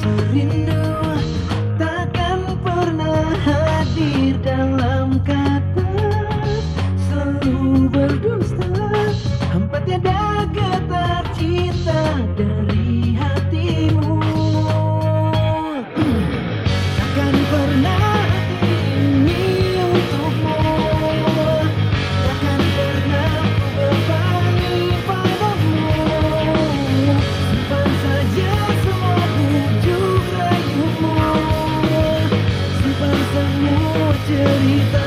Serindu till you